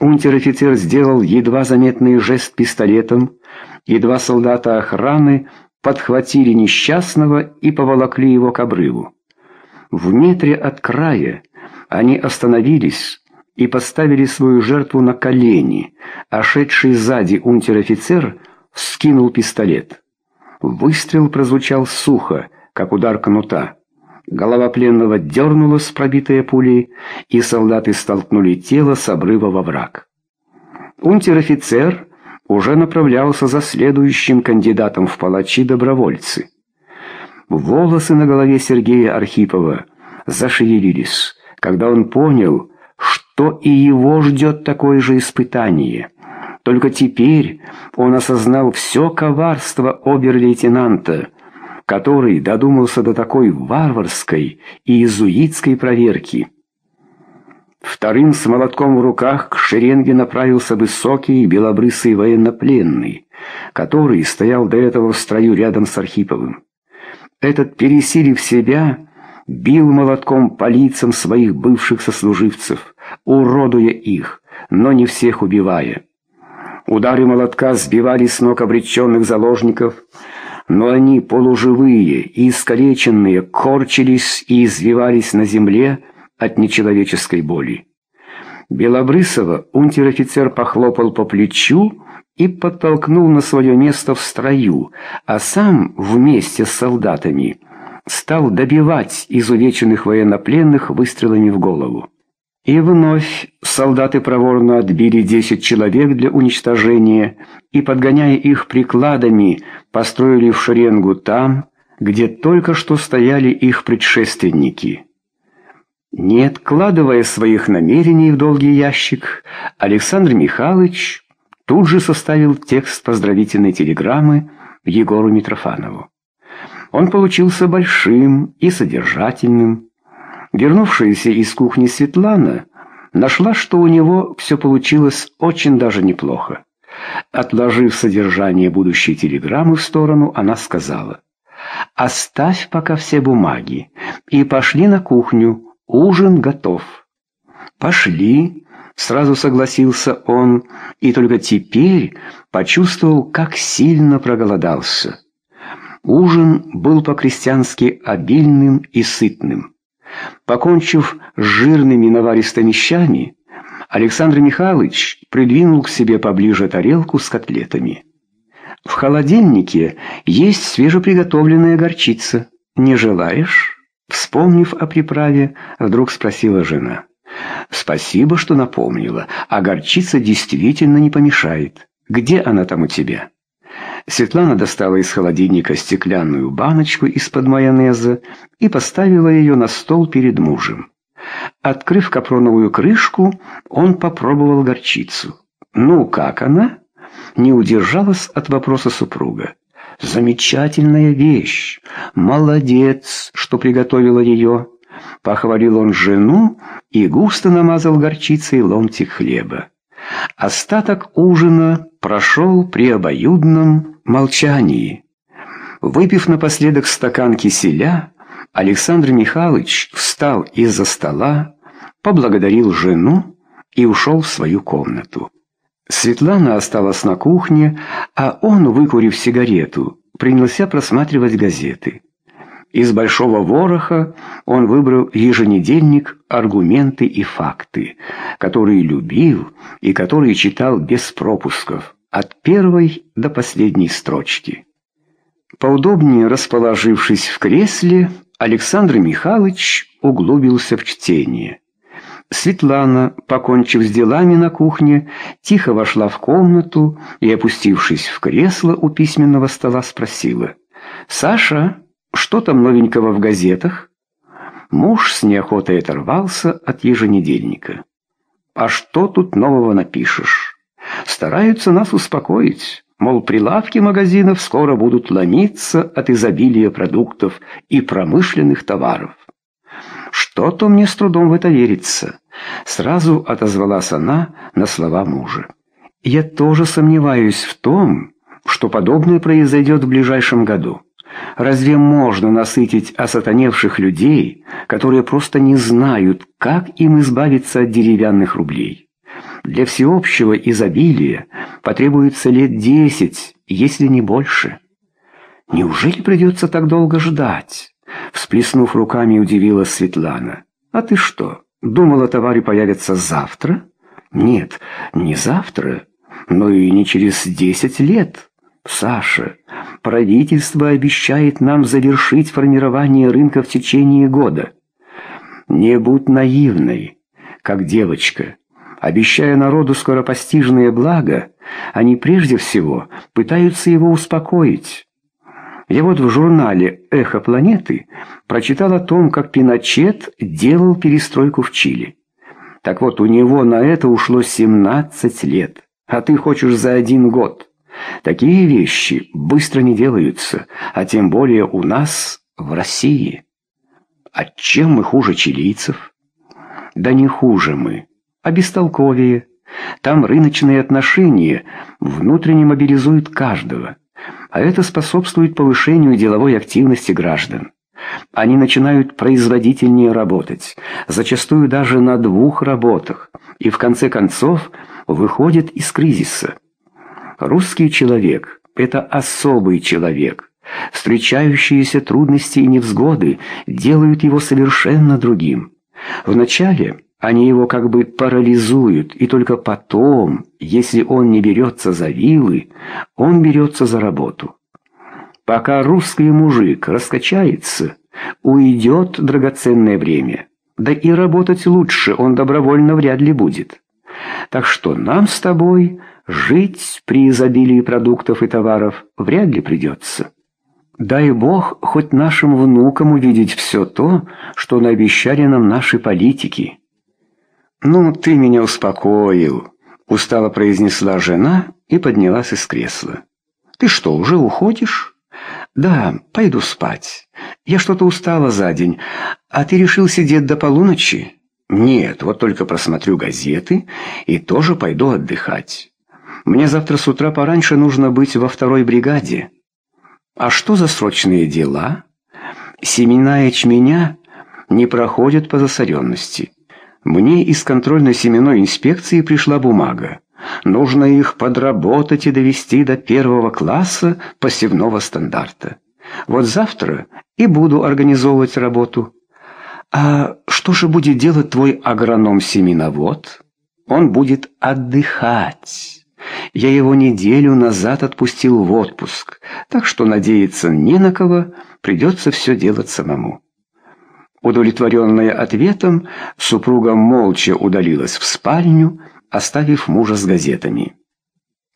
Унтер-офицер сделал едва заметный жест пистолетом, и два солдата охраны подхватили несчастного и поволокли его к обрыву. В метре от края они остановились и поставили свою жертву на колени, а шедший сзади унтер-офицер вскинул пистолет. Выстрел прозвучал сухо, как удар кнута. Голова пленного дернулась, пробитая пулей, и солдаты столкнули тело с обрыва во враг. Унтер-офицер уже направлялся за следующим кандидатом в палачи добровольцы. Волосы на голове Сергея Архипова зашевелились, когда он понял, что и его ждет такое же испытание. Только теперь он осознал все коварство обер-лейтенанта, который додумался до такой варварской и иезуитской проверки. Вторым с молотком в руках к шеренге направился высокий белобрысый военнопленный, который стоял до этого в строю рядом с Архиповым. Этот, пересилив себя, бил молотком по лицам своих бывших сослуживцев, уродуя их, но не всех убивая. Удары молотка сбивали с ног обреченных заложников, но они, полуживые и искалеченные, корчились и извивались на земле, от нечеловеческой боли. Белобрысова унтер-офицер похлопал по плечу и подтолкнул на свое место в строю, а сам вместе с солдатами стал добивать изувеченных военнопленных выстрелами в голову. И вновь солдаты проворно отбили десять человек для уничтожения и, подгоняя их прикладами, построили в шеренгу там, где только что стояли их предшественники. Не откладывая своих намерений в долгий ящик, Александр Михайлович тут же составил текст поздравительной телеграммы Егору Митрофанову. Он получился большим и содержательным. Вернувшаяся из кухни Светлана нашла, что у него все получилось очень даже неплохо. Отложив содержание будущей телеграммы в сторону, она сказала, «Оставь пока все бумаги и пошли на кухню, Ужин готов. Пошли, сразу согласился он, и только теперь почувствовал, как сильно проголодался. Ужин был по-крестьянски обильным и сытным. Покончив с жирными наваристыми щами, Александр Михайлович придвинул к себе поближе тарелку с котлетами. В холодильнике есть свежеприготовленная горчица. Не желаешь? Вспомнив о приправе, вдруг спросила жена. «Спасибо, что напомнила, а горчица действительно не помешает. Где она там у тебя?» Светлана достала из холодильника стеклянную баночку из-под майонеза и поставила ее на стол перед мужем. Открыв капроновую крышку, он попробовал горчицу. «Ну, как она?» Не удержалась от вопроса супруга. Замечательная вещь. Молодец, что приготовила ее. Похвалил он жену и густо намазал горчицей ломтик хлеба. Остаток ужина прошел при обоюдном молчании. Выпив напоследок стакан киселя, Александр Михайлович встал из-за стола, поблагодарил жену и ушел в свою комнату. Светлана осталась на кухне, а он, выкурив сигарету, принялся просматривать газеты. Из большого вороха он выбрал еженедельник «Аргументы и факты», который любил и который читал без пропусков, от первой до последней строчки. Поудобнее расположившись в кресле, Александр Михайлович углубился в чтение. Светлана, покончив с делами на кухне, тихо вошла в комнату и, опустившись в кресло у письменного стола, спросила. «Саша, что там новенького в газетах?» Муж с неохотой оторвался от еженедельника. «А что тут нового напишешь?» «Стараются нас успокоить». Мол, прилавки магазинов скоро будут ломиться от изобилия продуктов и промышленных товаров. Что-то мне с трудом в это верится. Сразу отозвалась она на слова мужа. Я тоже сомневаюсь в том, что подобное произойдет в ближайшем году. Разве можно насытить осатаневших людей, которые просто не знают, как им избавиться от деревянных рублей? Для всеобщего изобилия потребуется лет десять, если не больше. Неужели придется так долго ждать? Всплеснув руками, удивилась Светлана. А ты что, думала, товары появятся завтра? Нет, не завтра, но и не через десять лет. Саша, правительство обещает нам завершить формирование рынка в течение года. Не будь наивной, как девочка. Обещая народу скоропостижные блага, они прежде всего пытаются его успокоить. Я вот в журнале «Эхо планеты» прочитал о том, как Пиночет делал перестройку в Чили. Так вот, у него на это ушло 17 лет, а ты хочешь за один год. Такие вещи быстро не делаются, а тем более у нас, в России. А чем мы хуже чилийцев? Да не хуже мы, а бестолковее. Там рыночные отношения внутренне мобилизуют каждого а это способствует повышению деловой активности граждан. Они начинают производительнее работать, зачастую даже на двух работах, и в конце концов выходят из кризиса. Русский человек – это особый человек. Встречающиеся трудности и невзгоды делают его совершенно другим. Вначале они его как бы парализуют, и только потом, если он не берется за вилы, он берется за работу. Пока русский мужик раскачается, уйдет драгоценное время. Да и работать лучше он добровольно вряд ли будет. Так что нам с тобой жить при изобилии продуктов и товаров вряд ли придется. Дай Бог хоть нашим внукам увидеть все то, что наобещали нам наши политики. «Ну, ты меня успокоил», — устало произнесла жена и поднялась из кресла. «Ты что, уже уходишь?» «Да, пойду спать. Я что-то устала за день. А ты решил сидеть до полуночи?» «Нет, вот только просмотрю газеты и тоже пойду отдыхать. Мне завтра с утра пораньше нужно быть во второй бригаде». «А что за срочные дела?» «Семена ячменя не проходят по засоренности». Мне из контрольно-семенной инспекции пришла бумага. Нужно их подработать и довести до первого класса посевного стандарта. Вот завтра и буду организовывать работу. А что же будет делать твой агроном-семеновод? Он будет отдыхать. Я его неделю назад отпустил в отпуск, так что надеяться не на кого, придется все делать самому. Удовлетворенная ответом, супруга молча удалилась в спальню, оставив мужа с газетами.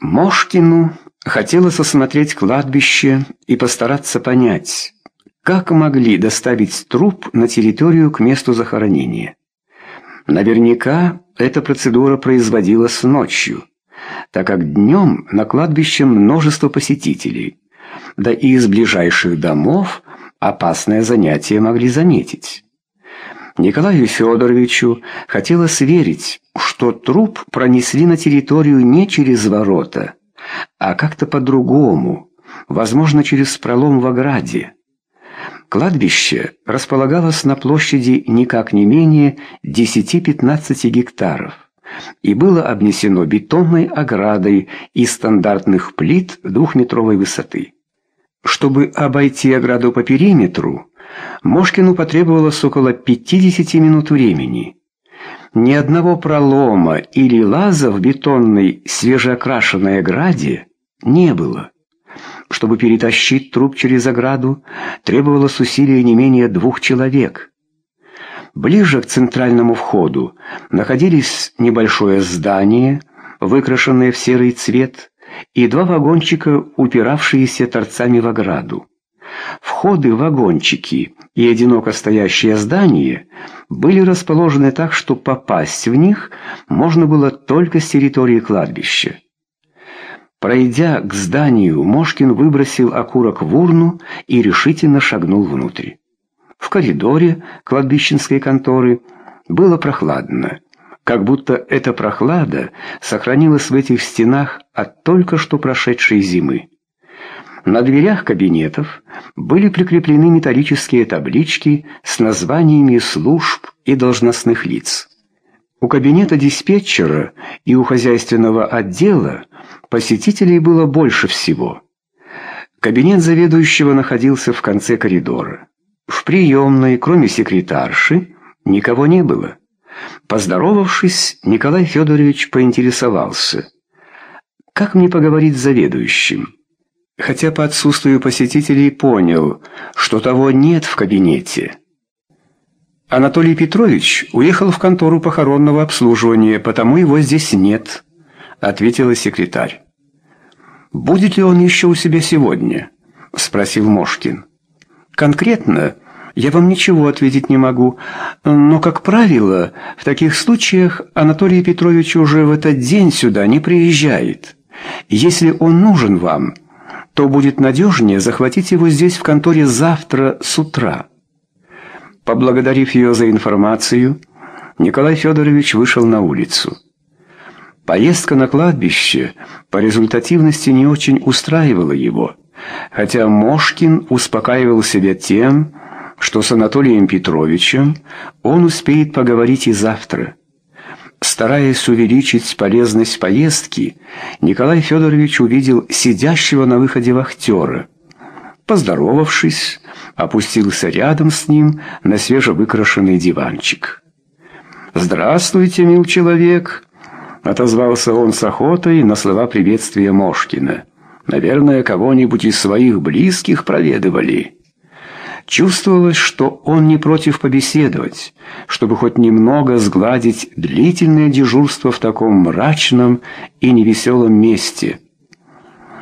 Мошкину хотелось осмотреть кладбище и постараться понять, как могли доставить труп на территорию к месту захоронения. Наверняка эта процедура производилась ночью, так как днем на кладбище множество посетителей, да и из ближайших домов опасное занятие могли заметить. Николаю Федоровичу хотелось верить, что труп пронесли на территорию не через ворота, а как-то по-другому, возможно, через пролом в ограде. Кладбище располагалось на площади никак не менее 10-15 гектаров и было обнесено бетонной оградой из стандартных плит двухметровой высоты. Чтобы обойти ограду по периметру, Мошкину потребовалось около 50 минут времени. Ни одного пролома или лаза в бетонной свежеокрашенной ограде не было. Чтобы перетащить труп через ограду, требовалось усилие не менее двух человек. Ближе к центральному входу находились небольшое здание, выкрашенное в серый цвет, и два вагончика, упиравшиеся торцами в ограду. Входы в вагончики и одиноко стоящее здание были расположены так, что попасть в них можно было только с территории кладбища. Пройдя к зданию, Мошкин выбросил окурок в урну и решительно шагнул внутрь. В коридоре кладбищенской конторы было прохладно как будто эта прохлада сохранилась в этих стенах от только что прошедшей зимы. На дверях кабинетов были прикреплены металлические таблички с названиями служб и должностных лиц. У кабинета диспетчера и у хозяйственного отдела посетителей было больше всего. Кабинет заведующего находился в конце коридора. В приемной, кроме секретарши, никого не было. Поздоровавшись, Николай Федорович поинтересовался. «Как мне поговорить с заведующим?» Хотя по отсутствию посетителей понял, что того нет в кабинете. Анатолий Петрович уехал в контору похоронного обслуживания, потому его здесь нет, ответила секретарь. Будет ли он еще у себя сегодня? спросил Мошкин. Конкретно я вам ничего ответить не могу, но, как правило, в таких случаях Анатолий Петрович уже в этот день сюда не приезжает. Если он нужен вам, то будет надежнее захватить его здесь в конторе завтра с утра. Поблагодарив ее за информацию, Николай Федорович вышел на улицу. Поездка на кладбище по результативности не очень устраивала его, хотя Мошкин успокаивал себя тем, что с Анатолием Петровичем он успеет поговорить и завтра. Стараясь увеличить полезность поездки, Николай Федорович увидел сидящего на выходе вахтера. Поздоровавшись, опустился рядом с ним на свежевыкрашенный диванчик. «Здравствуйте, мил человек!» — отозвался он с охотой на слова приветствия Мошкина. «Наверное, кого-нибудь из своих близких проведывали». Чувствовалось, что он не против побеседовать, чтобы хоть немного сгладить длительное дежурство в таком мрачном и невеселом месте.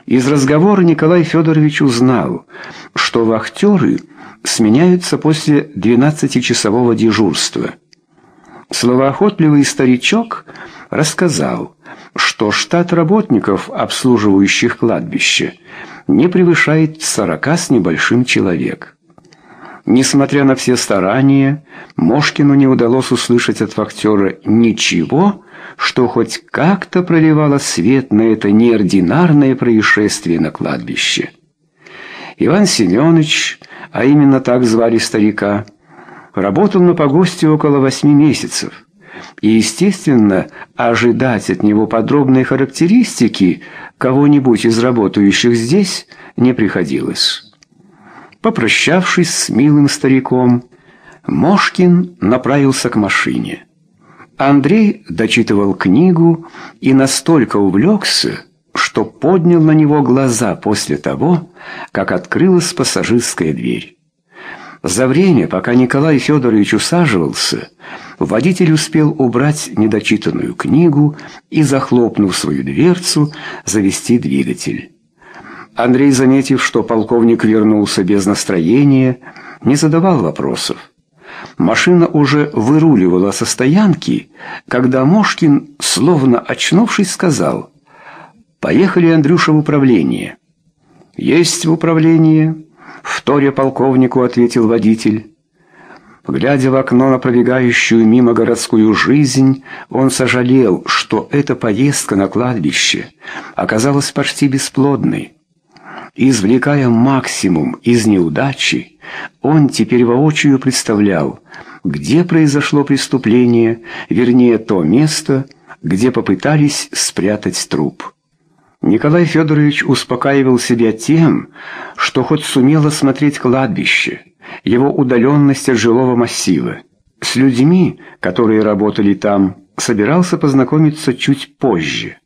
Из разговора Николай Федорович узнал, что вахтеры сменяются после 12-часового дежурства. Словоохотливый старичок рассказал, что штат работников, обслуживающих кладбище, не превышает 40 с небольшим человек. Несмотря на все старания, Мошкину не удалось услышать от фактера ничего, что хоть как-то проливало свет на это неординарное происшествие на кладбище. Иван Семенович, а именно так звали старика, работал на погосте около восьми месяцев. И, естественно, ожидать от него подробной характеристики кого-нибудь из работающих здесь не приходилось. Попрощавшись с милым стариком, Мошкин направился к машине. Андрей дочитывал книгу и настолько увлекся, что поднял на него глаза после того, как открылась пассажирская дверь. За время, пока Николай Федорович усаживался, водитель успел убрать недочитанную книгу и, захлопнув свою дверцу, завести двигатель. Андрей, заметив, что полковник вернулся без настроения, не задавал вопросов. Машина уже выруливала со стоянки, когда Мошкин, словно очнувшись, сказал «Поехали, Андрюша, в управление». «Есть в управление», — вторя полковнику ответил водитель. Глядя в окно на пробегающую мимо городскую жизнь, он сожалел, что эта поездка на кладбище оказалась почти бесплодной. Извлекая максимум из неудачи, он теперь воочию представлял, где произошло преступление, вернее, то место, где попытались спрятать труп. Николай Федорович успокаивал себя тем, что хоть сумел осмотреть кладбище, его удаленность от жилого массива. С людьми, которые работали там, собирался познакомиться чуть позже.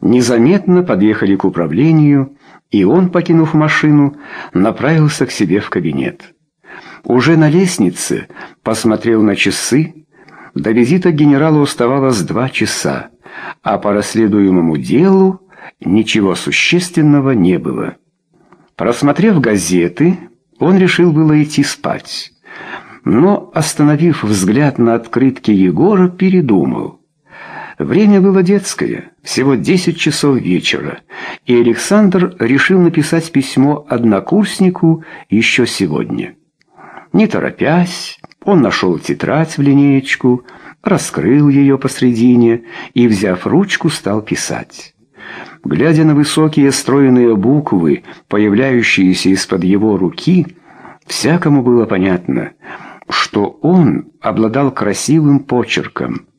Незаметно подъехали к управлению, и он, покинув машину, направился к себе в кабинет. Уже на лестнице посмотрел на часы. До визита к генералу оставалось два часа, а по расследуемому делу ничего существенного не было. Просмотрев газеты, он решил было идти спать. Но, остановив взгляд на открытке Егора, передумал. Время было детское, всего 10 часов вечера, и Александр решил написать письмо однокурснику еще сегодня. Не торопясь, он нашел тетрадь в линеечку, раскрыл ее посредине и, взяв ручку, стал писать. Глядя на высокие стройные буквы, появляющиеся из-под его руки, всякому было понятно, что он обладал красивым почерком –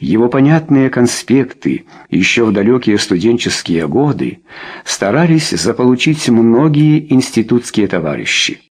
Его понятные конспекты еще в далекие студенческие годы старались заполучить многие институтские товарищи.